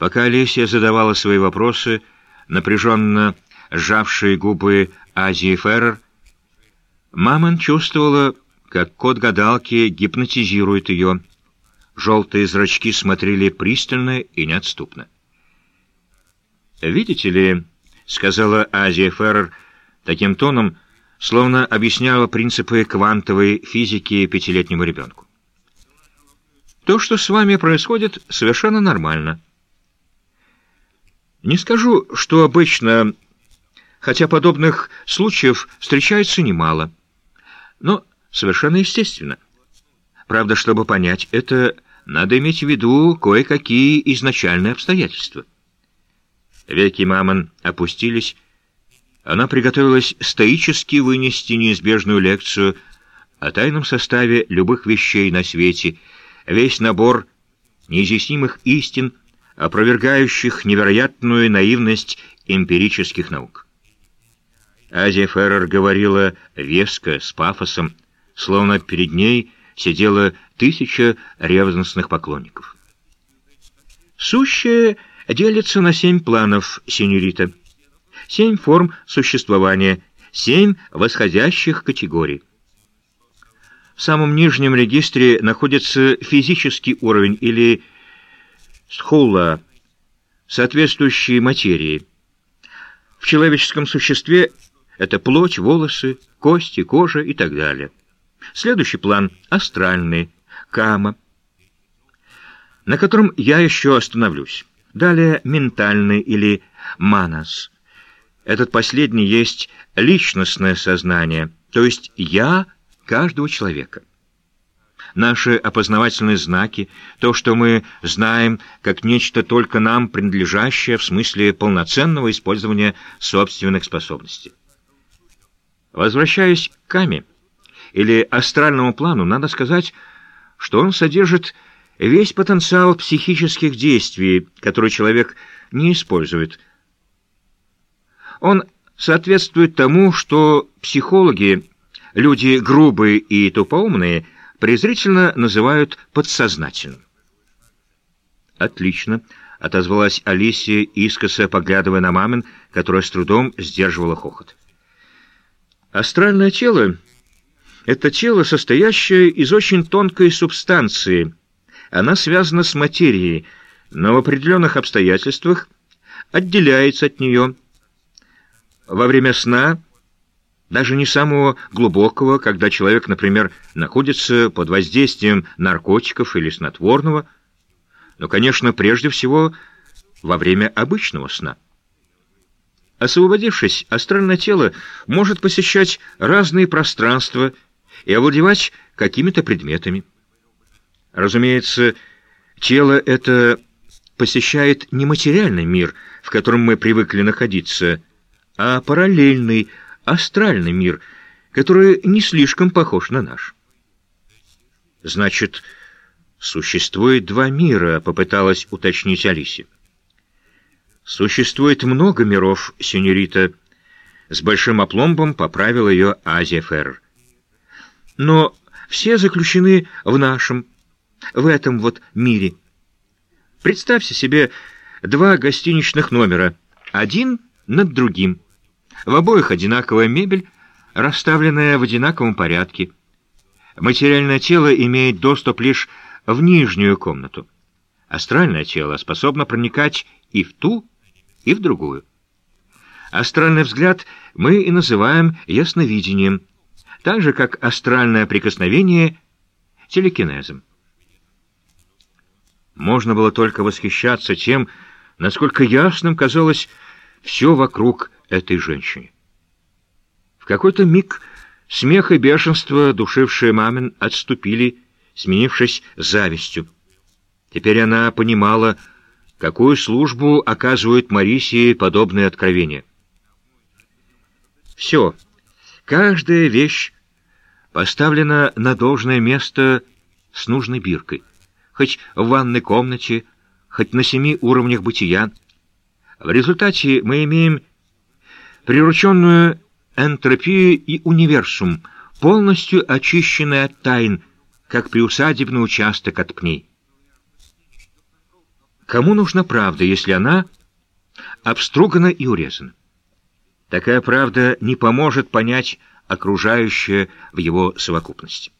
Пока Олеся задавала свои вопросы, напряженно сжавшие губы Азии Феррер, Мамон чувствовала, как кот гадалки гипнотизирует ее. Желтые зрачки смотрели пристально и неотступно. «Видите ли», — сказала Азия Феррер таким тоном, словно объясняла принципы квантовой физики пятилетнему ребенку. «То, что с вами происходит, совершенно нормально». Не скажу, что обычно, хотя подобных случаев встречается немало, но совершенно естественно. Правда, чтобы понять это, надо иметь в виду кое-какие изначальные обстоятельства. Веки Мамон опустились. Она приготовилась стоически вынести неизбежную лекцию о тайном составе любых вещей на свете, весь набор неизъяснимых истин, опровергающих невероятную наивность эмпирических наук. Азия Феррер говорила веско, с пафосом, словно перед ней сидела тысяча ревностных поклонников. Сущее делится на семь планов, сеньорита, семь форм существования, семь восходящих категорий. В самом нижнем регистре находится физический уровень или схула, соответствующей материи. В человеческом существе это плоть, волосы, кости, кожа и так далее. Следующий план — астральный, кама, на котором я еще остановлюсь. Далее ментальный или манас. Этот последний есть личностное сознание, то есть «я» каждого человека. Наши опознавательные знаки, то, что мы знаем как нечто только нам принадлежащее в смысле полноценного использования собственных способностей. Возвращаясь к Каме, или астральному плану, надо сказать, что он содержит весь потенциал психических действий, которые человек не использует. Он соответствует тому, что психологи, люди грубые и тупоумные, презрительно называют подсознательным. «Отлично», — отозвалась Алисия, искоса поглядывая на мамин, которая с трудом сдерживала хохот. «Астральное тело — это тело, состоящее из очень тонкой субстанции. Она связана с материей, но в определенных обстоятельствах отделяется от нее. Во время сна даже не самого глубокого, когда человек, например, находится под воздействием наркотиков или снотворного, но, конечно, прежде всего во время обычного сна. Освободившись, астральное тело может посещать разные пространства и овладевать какими-то предметами. Разумеется, тело это посещает не материальный мир, в котором мы привыкли находиться, а параллельный, астральный мир, который не слишком похож на наш. Значит, существует два мира, попыталась уточнить Алисе. Существует много миров, сеньорита. С большим опломбом поправил ее Азия Ферр. Но все заключены в нашем, в этом вот мире. Представьте себе два гостиничных номера, один над другим. В обоих одинаковая мебель, расставленная в одинаковом порядке. Материальное тело имеет доступ лишь в нижнюю комнату. Астральное тело способно проникать и в ту, и в другую. Астральный взгляд мы и называем ясновидением, так же, как астральное прикосновение — телекинезом. Можно было только восхищаться тем, насколько ясным казалось все вокруг этой женщине. В какой-то миг смех и бешенство, душившие мамин, отступили, сменившись завистью. Теперь она понимала, какую службу оказывают Марисии подобные откровения. Все, каждая вещь поставлена на должное место с нужной биркой, хоть в ванной комнате, хоть на семи уровнях бытия. В результате мы имеем прирученную энтропию и универсум, полностью очищенный от тайн, как приусадебный участок от пней. Кому нужна правда, если она обстругана и урезана? Такая правда не поможет понять окружающее в его совокупности.